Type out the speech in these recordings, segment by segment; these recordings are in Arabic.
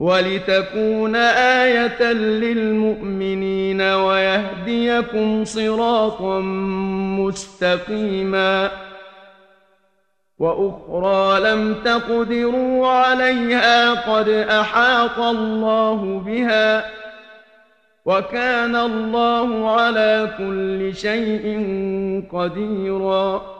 وَلِتَكُونَ آيَةً لِّلْمُؤْمِنِينَ وَيَهْدِيَكُمْ صِرَاطًا مُّسْتَقِيمًا وَأُخْرَى لَمْ تَقْدِرُوا عَلَيْهَا قَدْ أَحَاطَ اللَّهُ بِهَا وَكَانَ اللَّهُ عَلَى كُلِّ شَيْءٍ قَدِيرًا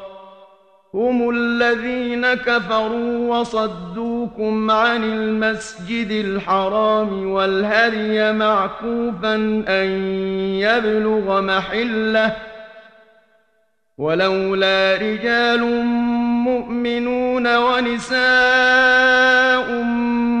هم الذين كفروا وصدوكم عن المسجد الحرام والهدي معكوفا أن يبلغ محلة ولولا رجال مؤمنون ونساء مؤمنون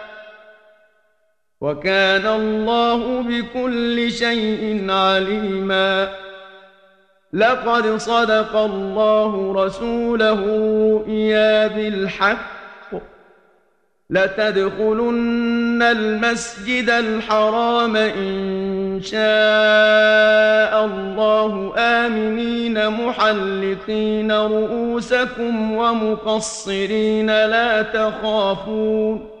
وَكَانَ اللَّهُ بِكُلِّ شَيْءٍ عَلِيمًا. لَقَدْ صَدَقَ اللَّهُ رَسُولَهُ إيا بِالْحَقِّ. لَتَدْخُلُنَّ الْمَسْجِدَ الْحَرَامَ إِنْ شَاءَ اللَّهُ آمِنِينَ مُحَلِّقِينَ رُؤُوسَكُمْ وَمُقَصِّرِينَ لَا تَخَافُونَ.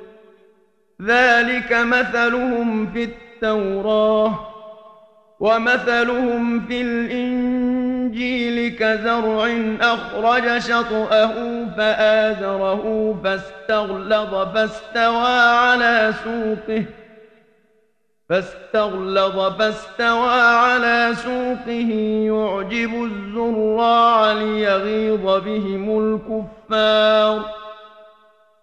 ذلك مثلهم في التوراة ومثلهم في الإنجيل كزرع أخرج شطأه فآذره فاستغلظ فاستوى على سوقه فاستغلظ فاستوى على سوقه يعجب الزراع ليغيظ بهم الكفار